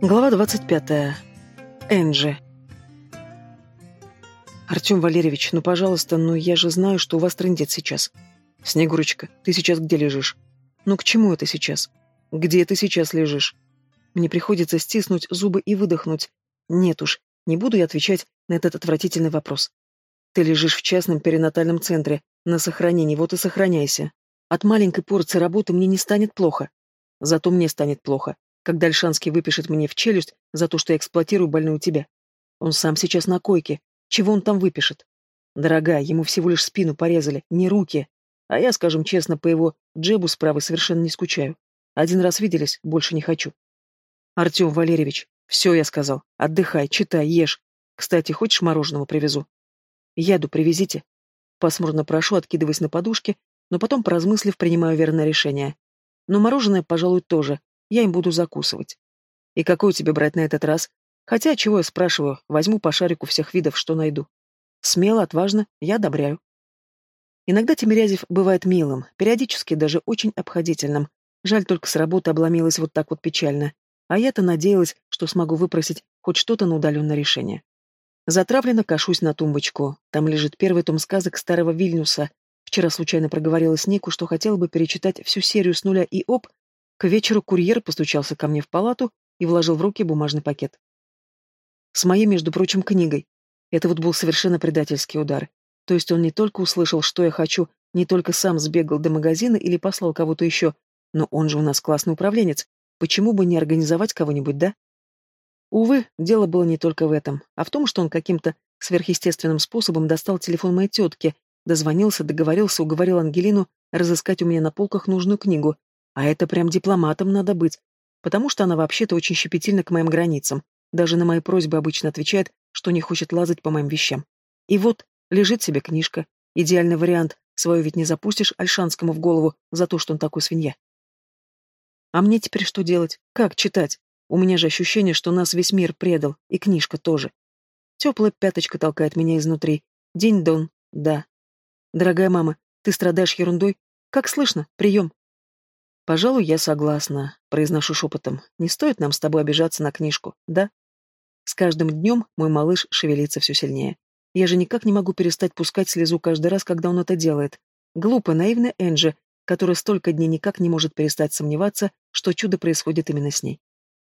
Глава 25. Энджи. Артем Валерьевич, ну, пожалуйста, ну я же знаю, что у вас трындец сейчас. Снегурочка, ты сейчас где лежишь? Ну к чему это сейчас? Где ты сейчас лежишь? Мне приходится стиснуть зубы и выдохнуть. Нет уж, не буду я отвечать на этот отвратительный вопрос. Ты лежишь в частном перинатальном центре, на сохранении, вот и сохраняйся. От маленькой порции работы мне не станет плохо. Зато мне станет плохо когда Альшанский выпишет мне в челюсть за то, что я эксплуатирую больную тебя. Он сам сейчас на койке. Чего он там выпишет? Дорогая, ему всего лишь спину порезали, не руки. А я, скажем честно, по его джебу справа совершенно не скучаю. Один раз виделись, больше не хочу. Артем Валерьевич, все я сказал. Отдыхай, читай, ешь. Кстати, хочешь мороженого привезу? Яду привезите. Пасмурно прошу, откидываясь на подушке, но потом, поразмыслив, принимаю верное решение. Но мороженое, пожалуй, тоже, я им буду закусывать. И какой тебе брать на этот раз? Хотя, чего я спрашиваю, возьму по шарику всех видов, что найду. Смело, отважно, я одобряю. Иногда Тимирязев бывает милым, периодически даже очень обходительным. Жаль, только с работы обломилась вот так вот печально. А я-то надеялась, что смогу выпросить хоть что-то на удаленное решение. Затравленно кашусь на тумбочку. Там лежит первый том сказок старого Вильнюса. Вчера случайно проговорила с Нику, что хотела бы перечитать всю серию с нуля и оп, к вечеру курьер постучался ко мне в палату и вложил в руки бумажный пакет. С моей, между прочим, книгой. Это вот был совершенно предательский удар. То есть он не только услышал, что я хочу, не только сам сбегал до магазина или послал кого-то еще, но он же у нас классный управленец. Почему бы не организовать кого-нибудь, да? Увы, дело было не только в этом, а в том, что он каким-то сверхъестественным способом достал телефон моей тетки, дозвонился, договорился, уговорил Ангелину разыскать у меня на полках нужную книгу, а это прям дипломатом надо быть, потому что она вообще-то очень щепетильна к моим границам, даже на мои просьбы обычно отвечает, что не хочет лазать по моим вещам. И вот, лежит себе книжка. Идеальный вариант, свою ведь не запустишь Альшанскому в голову за то, что он такой свинья. А мне теперь что делать? Как читать? У меня же ощущение, что нас весь мир предал, и книжка тоже. Теплая пяточка толкает меня изнутри. День-дон, да. Дорогая мама, ты страдаешь ерундой? Как слышно? Прием. «Пожалуй, я согласна», — произношу шепотом. «Не стоит нам с тобой обижаться на книжку, да?» С каждым днем мой малыш шевелится все сильнее. Я же никак не могу перестать пускать слезу каждый раз, когда он это делает. Глупая, наивная Энджи, которая столько дней никак не может перестать сомневаться, что чудо происходит именно с ней.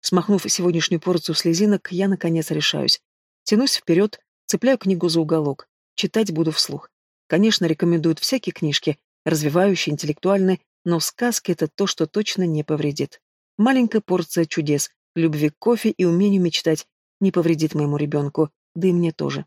Смахнув сегодняшнюю порцию слезинок, я, наконец, решаюсь. Тянусь вперед, цепляю книгу за уголок. Читать буду вслух. Конечно, рекомендуют всякие книжки, развивающие, интеллектуальные, но сказки — это то, что точно не повредит. Маленькая порция чудес, любви к кофе и умению мечтать не повредит моему ребенку, да и мне тоже.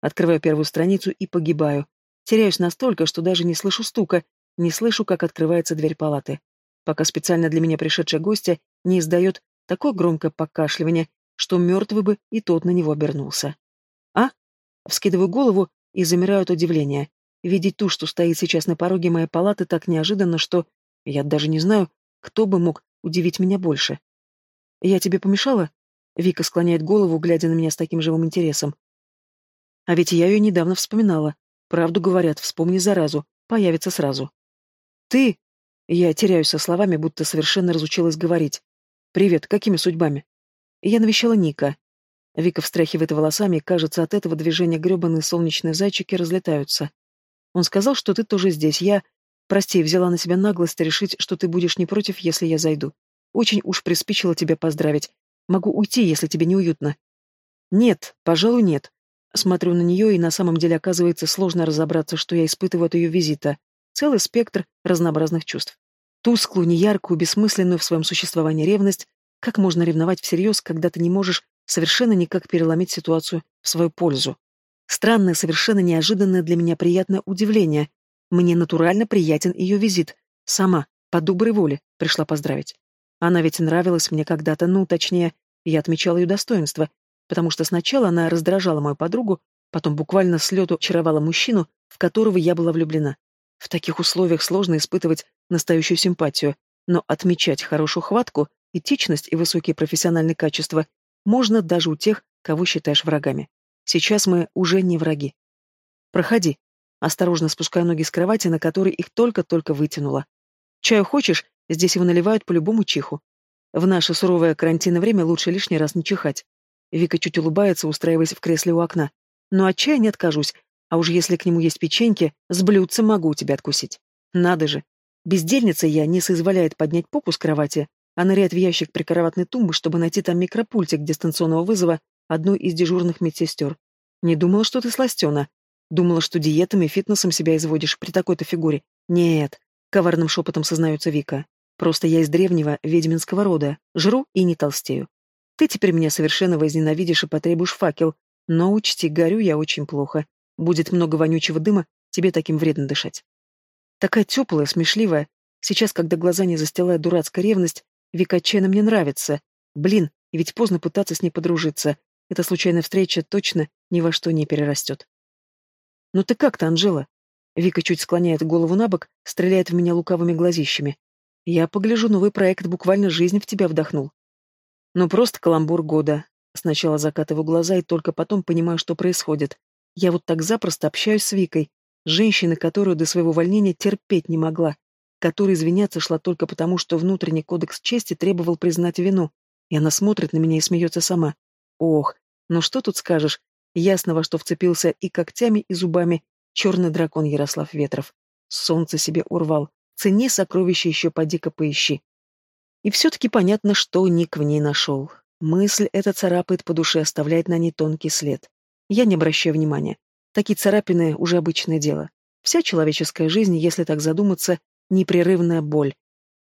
Открываю первую страницу и погибаю. Теряюсь настолько, что даже не слышу стука, не слышу, как открывается дверь палаты. Пока специально для меня пришедшая гостья не издает такое громкое покашливание, что мертвый бы и тот на него обернулся. «А?» Вскидываю голову и замираю от удивления. Видеть ту, что стоит сейчас на пороге моей палаты, так неожиданно, что я даже не знаю, кто бы мог удивить меня больше. «Я тебе помешала?» Вика склоняет голову, глядя на меня с таким живым интересом. А ведь я ее недавно вспоминала. Правду говорят, вспомни заразу, появится сразу. «Ты...» Я теряюсь со словами, будто совершенно разучилась говорить. «Привет, какими судьбами?» Я навещала Ника. Вика встряхивает волосами, и, кажется, от этого движения гребаные солнечные зайчики разлетаются. Он сказал, что ты тоже здесь. Я... Прости, взяла на себя наглость решить, что ты будешь не против, если я зайду. Очень уж приспичило тебя поздравить. Могу уйти, если тебе неуютно. Нет, пожалуй, нет. Смотрю на нее, и на самом деле оказывается сложно разобраться, что я испытываю от ее визита. Целый спектр разнообразных чувств. Тусклую, неяркую, бессмысленную в своем существовании ревность. Как можно ревновать всерьез, когда ты не можешь совершенно никак переломить ситуацию в свою пользу? Странное, совершенно неожиданное для меня приятное удивление. Мне натурально приятен ее визит. Сама, по доброй воле, пришла поздравить. Она ведь нравилась мне когда-то, ну, точнее, я отмечала ее достоинство, потому что сначала она раздражала мою подругу, потом буквально с лету очаровала мужчину, в которого я была влюблена. В таких условиях сложно испытывать настоящую симпатию, но отмечать хорошую хватку, этичность и высокие профессиональные качества можно даже у тех, кого считаешь врагами. Сейчас мы уже не враги. Проходи. Осторожно спуская ноги с кровати, на которой их только-только вытянула. Чаю хочешь? Здесь его наливают по любому чиху. В наше суровое карантинное время лучше лишний раз не чихать. Вика чуть улыбается, устраиваясь в кресле у окна. Но от чая не откажусь, а уж если к нему есть печеньки, с блюдцем могу у тебя откусить. Надо же. Бездельница я не соизволяет поднять попу с кровати, а ныряет в ящик прикроватной тумбы, чтобы найти там микропультик дистанционного вызова одной из дежурных медсестер. Не думала, что ты сластена. Думала, что диетами и фитнесом себя изводишь при такой-то фигуре. Нет, коварным шепотом сознается Вика. Просто я из древнего ведьминского рода, жру и не толстею. Ты теперь меня совершенно возненавидишь и потребуешь факел, но учти, горю я очень плохо. Будет много вонючего дыма, тебе таким вредно дышать. Такая теплая, смешливая. Сейчас, когда глаза не застилает дурацкая ревность, Вика отчаянно мне нравится. Блин, ведь поздно пытаться с ней подружиться. Эта случайная встреча точно ни во что не перерастет. «Ну ты как-то, Анжела?» Вика чуть склоняет голову на бок, стреляет в меня лукавыми глазищами. «Я погляжу, новый проект буквально жизнь в тебя вдохнул». «Ну просто каламбур года». Сначала закатываю глаза и только потом понимаю, что происходит. Я вот так запросто общаюсь с Викой, женщиной, которую до своего увольнения терпеть не могла, которая извиняться шла только потому, что внутренний кодекс чести требовал признать вину, и она смотрит на меня и смеется сама. Ох, ну что тут скажешь, ясно, во что вцепился и когтями, и зубами черный дракон Ярослав Ветров. Солнце себе урвал, цени сокровища еще поди-ка поищи. И все-таки понятно, что Ник в ней нашел. Мысль эта царапает по душе, оставляет на ней тонкий след. Я не обращаю внимания. Такие царапины уже обычное дело. Вся человеческая жизнь, если так задуматься, непрерывная боль.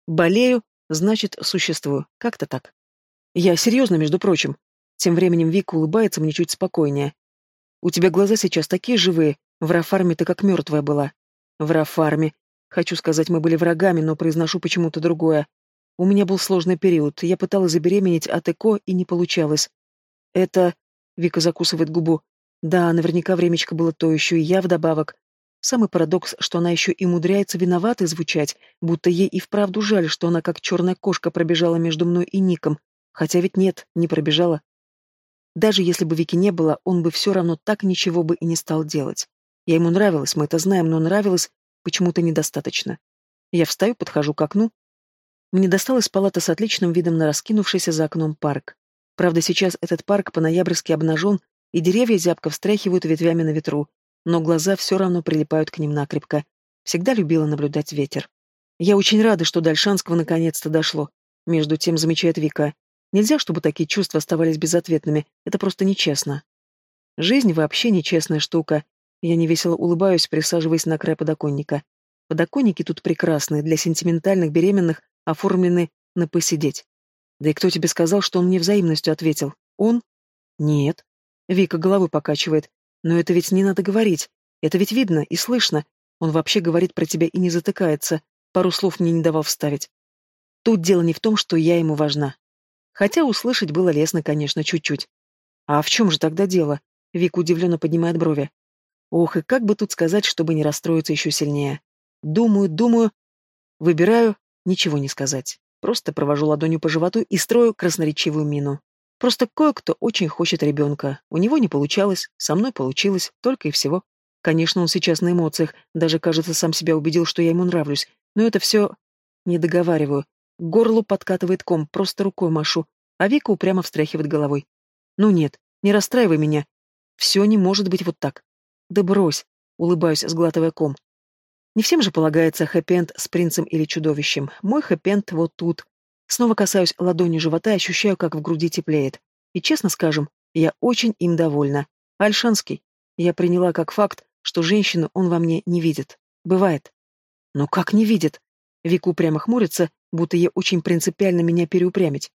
Болею, значит, существую. Как-то так. Я серьезно, между прочим. Тем временем Вика улыбается мне чуть спокойнее. У тебя глаза сейчас такие живые. В Рафарме ты как мертвая была. В Рафарме. Хочу сказать, мы были врагами, но произношу почему-то другое. У меня был сложный период. Я пыталась забеременеть от ЭКО, и не получалось. Это... Вика закусывает губу. Да, наверняка времечко было то еще, и я вдобавок. Самый парадокс, что она еще и умудряется виноватой звучать, будто ей и вправду жаль, что она как черная кошка пробежала между мной и Ником. Хотя ведь нет, не пробежала. Даже если бы Вики не было, он бы все равно так ничего бы и не стал делать. Я ему нравилась, мы это знаем, но нравилось почему-то недостаточно. Я встаю, подхожу к окну. Мне досталась палата с отличным видом на раскинувшийся за окном парк. Правда, сейчас этот парк по-ноябрьски обнажен, и деревья зябко встряхивают ветвями на ветру, но глаза все равно прилипают к ним накрепко. Всегда любила наблюдать ветер. Я очень рада, что до Альшанского наконец-то дошло. Между тем замечает Вика. Нельзя, чтобы такие чувства оставались безответными. Это просто нечестно. Жизнь вообще нечестная штука. Я невесело улыбаюсь, присаживаясь на край подоконника. Подоконники тут прекрасные, для сентиментальных беременных оформлены на посидеть. Да и кто тебе сказал, что он мне взаимностью ответил? Он? Нет. Вика головой покачивает. Но это ведь не надо говорить. Это ведь видно и слышно. Он вообще говорит про тебя и не затыкается. Пару слов мне не давал вставить. Тут дело не в том, что я ему важна. Хотя услышать было лестно, конечно, чуть-чуть. А в чем же тогда дело? Вика удивленно поднимает брови. Ох, и как бы тут сказать, чтобы не расстроиться еще сильнее. Думаю, думаю. Выбираю ничего не сказать. Просто провожу ладонью по животу и строю красноречивую мину. Просто кое-кто очень хочет ребенка. У него не получалось, со мной получилось, только и всего. Конечно, он сейчас на эмоциях, даже, кажется, сам себя убедил, что я ему нравлюсь. Но это все... Не договариваю. К горлу подкатывает ком, просто рукой машу, а Вика упрямо встряхивает головой. Ну нет, не расстраивай меня. Все не может быть вот так. Да брось, улыбаюсь, сглатывая ком. Не всем же полагается хэппи с принцем или чудовищем. Мой хэппи вот тут, Снова касаюсь ладони живота и ощущаю, как в груди теплеет. И честно скажем, я очень им довольна. Альшанский. Я приняла как факт, что женщину он во мне не видит. Бывает. Но как не видит? Вику прямо хмурится, будто ей очень принципиально меня переупрямить.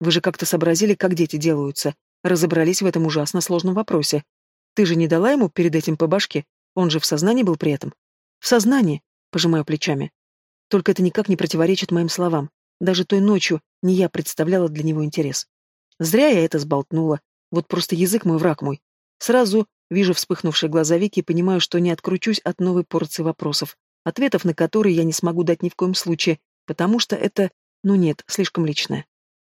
Вы же как-то сообразили, как дети делаются. Разобрались в этом ужасно сложном вопросе. Ты же не дала ему перед этим по башке? Он же в сознании был при этом. В сознании, пожимаю плечами. Только это никак не противоречит моим словам. Даже той ночью не я представляла для него интерес. Зря я это сболтнула. Вот просто язык мой враг мой. Сразу вижу вспыхнувшие глаза Вики и понимаю, что не откручусь от новой порции вопросов, ответов на которые я не смогу дать ни в коем случае, потому что это, ну нет, слишком личное.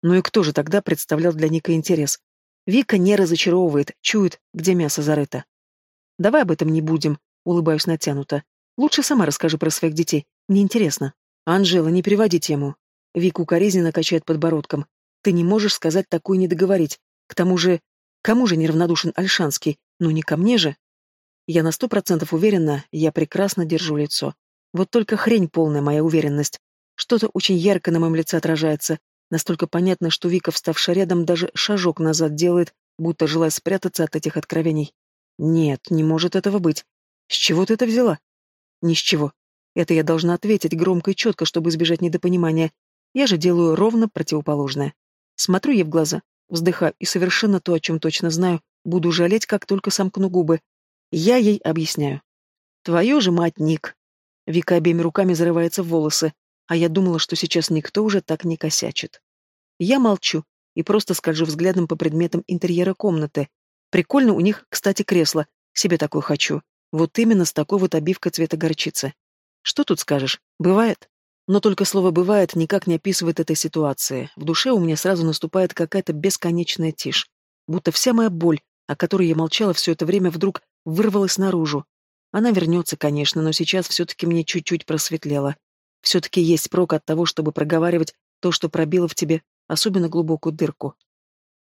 Ну и кто же тогда представлял для Ника интерес? Вика не разочаровывает, чует, где мясо зарыто. Давай об этом не будем, улыбаюсь натянуто. Лучше сама расскажи про своих детей, мне интересно. Анжела, не переводи тему. Вика укоризненно качает подбородком. Ты не можешь сказать такое не договорить. К тому же, кому же неравнодушен Альшанский? Ну не ко мне же. Я на сто процентов уверена, я прекрасно держу лицо. Вот только хрень полная моя уверенность. Что-то очень ярко на моем лице отражается. Настолько понятно, что Вика, вставшая рядом, даже шажок назад делает, будто желая спрятаться от этих откровений. Нет, не может этого быть. С чего ты это взяла? Ни с чего. Это я должна ответить громко и четко, чтобы избежать недопонимания. Я же делаю ровно противоположное. Смотрю ей в глаза, вздыхаю и совершенно то, о чем точно знаю, буду жалеть, как только сомкну губы. Я ей объясняю. Твою же мать, Ник. Вика обеими руками зарывается в волосы, а я думала, что сейчас никто уже так не косячит. Я молчу и просто скольжу взглядом по предметам интерьера комнаты. Прикольно у них, кстати, кресло. Себе такое хочу. Вот именно с такой вот обивкой цвета горчицы. Что тут скажешь? Бывает. Но только слово «бывает» никак не описывает этой ситуации. В душе у меня сразу наступает какая-то бесконечная тишь. Будто вся моя боль, о которой я молчала все это время, вдруг вырвалась наружу. Она вернется, конечно, но сейчас все-таки мне чуть-чуть просветлело. Все-таки есть прок от того, чтобы проговаривать то, что пробило в тебе особенно глубокую дырку.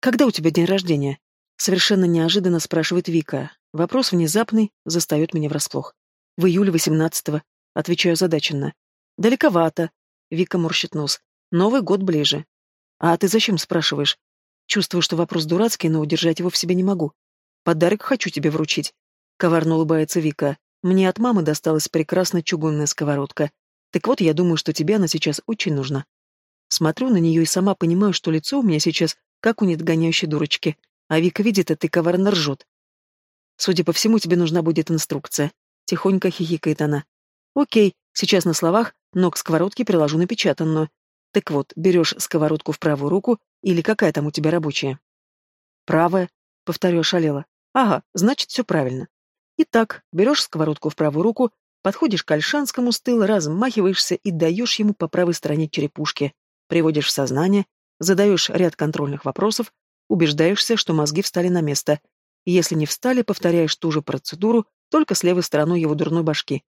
«Когда у тебя день рождения?» Совершенно неожиданно спрашивает Вика. Вопрос внезапный, застает меня врасплох. «В июле восемнадцатого», — отвечаю задаченно. «Далековато», — Вика морщит нос. «Новый год ближе». «А ты зачем спрашиваешь?» Чувствую, что вопрос дурацкий, но удержать его в себе не могу. «Подарок хочу тебе вручить», — коварно улыбается Вика. «Мне от мамы досталась прекрасная чугунная сковородка. Так вот, я думаю, что тебе она сейчас очень нужна». Смотрю на нее и сама понимаю, что лицо у меня сейчас как у недогоняющей дурочки. А Вика видит это и коварно ржет. Судя по всему, тебе нужна будет инструкция. Тихонько хихикает она. Окей, сейчас на словах, но к сковородке приложу напечатанную. Так вот, берешь сковородку в правую руку, или какая там у тебя рабочая? Правая, повторю ошалела. Ага, значит, все правильно. Итак, берешь сковородку в правую руку, подходишь к Альшанскому с тыла, размахиваешься и даешь ему по правой стороне черепушки. Приводишь в сознание, задаешь ряд контрольных вопросов, убеждаешься, что мозги встали на место. Если не встали, повторяешь ту же процедуру, только с левой стороной его дурной башки.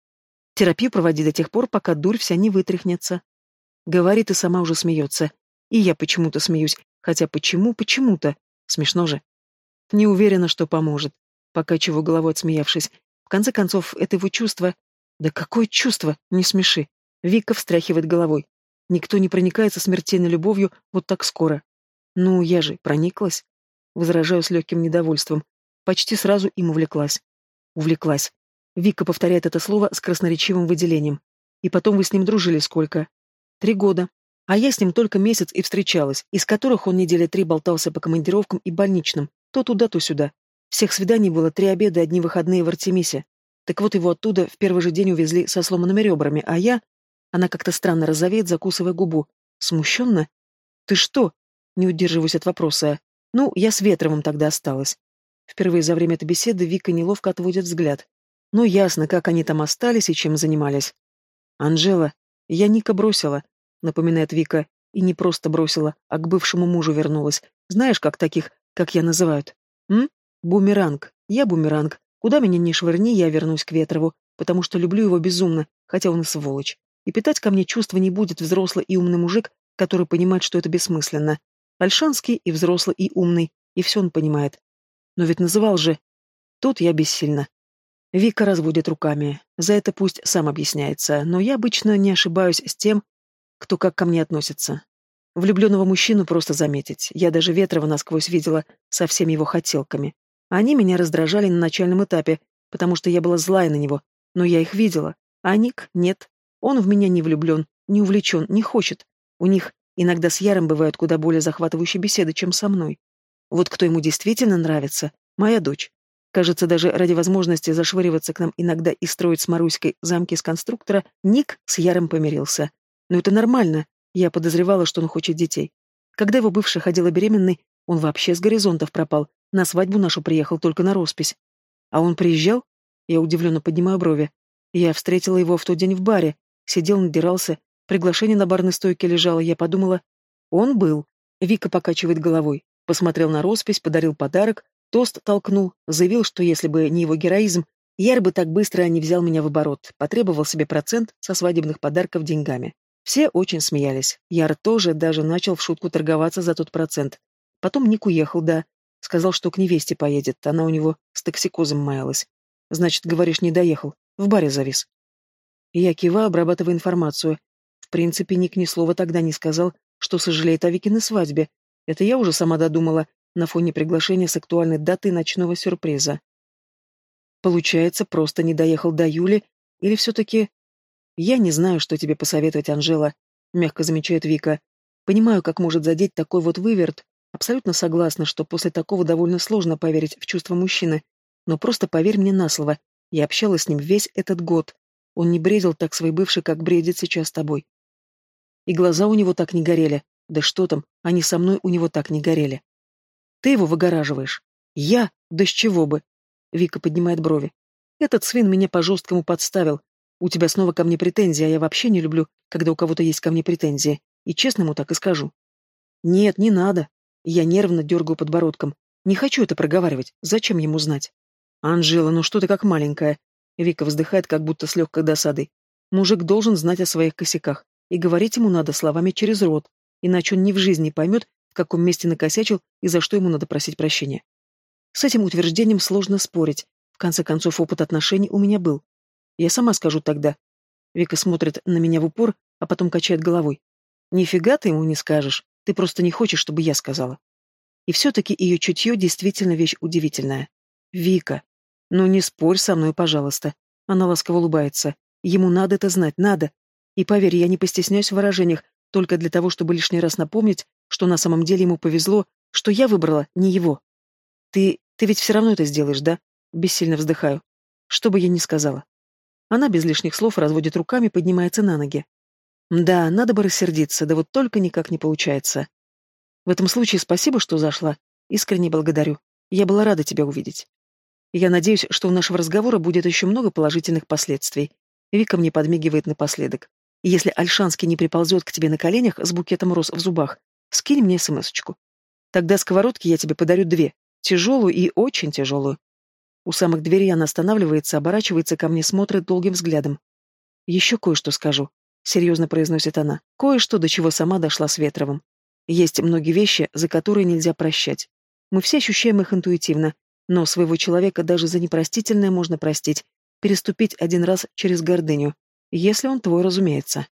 Терапию проводи до тех пор, пока дурь вся не вытряхнется. Говорит и сама уже смеется. И я почему-то смеюсь. Хотя почему, почему-то? Смешно же. Не уверена, что поможет. Покачиваю головой, отсмеявшись. В конце концов, это его чувство... Да какое чувство? Не смеши. Вика встряхивает головой. Никто не проникается смертельной любовью вот так скоро. Ну, я же прониклась. Возражаю с легким недовольством. Почти сразу им увлеклась. Увлеклась. Вика повторяет это слово с красноречивым выделением. И потом вы с ним дружили сколько? Три года. А я с ним только месяц и встречалась, из которых он недели три болтался по командировкам и больничным, то туда, то сюда. Всех свиданий было три обеда и одни выходные в Артемисе. Так вот его оттуда в первый же день увезли со сломанными ребрами, а я... Она как-то странно розовеет, закусывая губу. Смущенно? Ты что? Не удерживаюсь от вопроса. Ну, я с Ветровым тогда осталась. Впервые за время этой беседы Вика неловко отводит взгляд. Ну, ясно, как они там остались и чем занимались. «Анжела, я Ника бросила», — напоминает Вика, и не просто бросила, а к бывшему мужу вернулась. Знаешь, как таких, как я называют? М? Бумеранг. Я бумеранг. Куда меня ни швырни, я вернусь к Ветрову, потому что люблю его безумно, хотя он и сволочь. И питать ко мне чувства не будет взрослый и умный мужик, который понимает, что это бессмысленно. Альшанский и взрослый, и умный, и все он понимает. Но ведь называл же... Тут я бессильна. Вика разводит руками. За это пусть сам объясняется, но я обычно не ошибаюсь с тем, кто как ко мне относится. Влюбленного мужчину просто заметить. Я даже Ветрова насквозь видела со всеми его хотелками. Они меня раздражали на начальном этапе, потому что я была злая на него, но я их видела. А Ник — нет. Он в меня не влюблен, не увлечен, не хочет. У них Иногда с Яром бывают куда более захватывающие беседы, чем со мной. Вот кто ему действительно нравится — моя дочь. Кажется, даже ради возможности зашвыриваться к нам иногда и строить с Маруськой замки из конструктора, Ник с Яром помирился. Но это нормально, я подозревала, что он хочет детей. Когда его бывшая ходила беременной, он вообще с горизонтов пропал, на свадьбу нашу приехал только на роспись. А он приезжал? Я удивленно поднимаю брови. Я встретила его в тот день в баре, сидел, надирался, Приглашение на барной стойке лежало, я подумала, он был. Вика покачивает головой. Посмотрел на роспись, подарил подарок, тост толкнул, заявил, что если бы не его героизм, Яр бы так быстро не взял меня в оборот, потребовал себе процент со свадебных подарков деньгами. Все очень смеялись. Яр тоже даже начал в шутку торговаться за тот процент. Потом Ник уехал, да. Сказал, что к невесте поедет, она у него с токсикозом маялась. Значит, говоришь, не доехал. В баре завис. Я киваю, обрабатывая информацию. В принципе, Ник ни слова тогда не сказал, что сожалеет о Викиной свадьбе. Это я уже сама додумала на фоне приглашения с актуальной датой ночного сюрприза. Получается, просто не доехал до Юли, или все-таки... Я не знаю, что тебе посоветовать, Анжела, мягко замечает Вика. Понимаю, как может задеть такой вот выверт. Абсолютно согласна, что после такого довольно сложно поверить в чувства мужчины. Но просто поверь мне на слово. Я общалась с ним весь этот год. Он не бредил так своей бывшей, как бредит сейчас с тобой. И глаза у него так не горели. Да что там, они со мной у него так не горели. Ты его выгораживаешь. Я? Да с чего бы? Вика поднимает брови. Этот свин меня по-жесткому подставил. У тебя снова ко мне претензии, а я вообще не люблю, когда у кого-то есть ко мне претензии. И честно ему так и скажу. Нет, не надо. Я нервно дергаю подбородком. Не хочу это проговаривать. Зачем ему знать? Анжела, ну что ты как маленькая? Вика вздыхает, как будто с легкой досадой. Мужик должен знать о своих косяках. И говорить ему надо словами через рот. Иначе он ни в жизни поймет, в каком месте накосячил и за что ему надо просить прощения. С этим утверждением сложно спорить. В конце концов, опыт отношений у меня был. Я сама скажу тогда. Вика смотрит на меня в упор, а потом качает головой. Нифига ты ему не скажешь. Ты просто не хочешь, чтобы я сказала. И все-таки ее чутье действительно вещь удивительная. Вика. Ну не спорь со мной, пожалуйста. Она ласково улыбается. Ему надо это знать, надо. И поверь, я не постесняюсь в выражениях, только для того, чтобы лишний раз напомнить, что на самом деле ему повезло, что я выбрала не его. Ты... ты ведь все равно это сделаешь, да? Бессильно вздыхаю. Что бы я ни сказала. Она без лишних слов разводит руками, поднимается на ноги. Да, надо бы рассердиться, да вот только никак не получается. В этом случае спасибо, что зашла. Искренне благодарю. Я была рада тебя увидеть. Я надеюсь, что у нашего разговора будет еще много положительных последствий. Вика мне подмигивает напоследок. Если Альшанский не приползет к тебе на коленях с букетом роз в зубах, скинь мне смс-очку. Тогда сковородки я тебе подарю две, тяжелую и очень тяжелую. У самых дверей она останавливается, оборачивается ко мне, смотрит долгим взглядом. «Еще кое-что скажу», — серьезно произносит она. «Кое-что, до чего сама дошла с Ветровым. Есть многие вещи, за которые нельзя прощать. Мы все ощущаем их интуитивно, но своего человека даже за непростительное можно простить, переступить один раз через гордыню, если он твой, разумеется.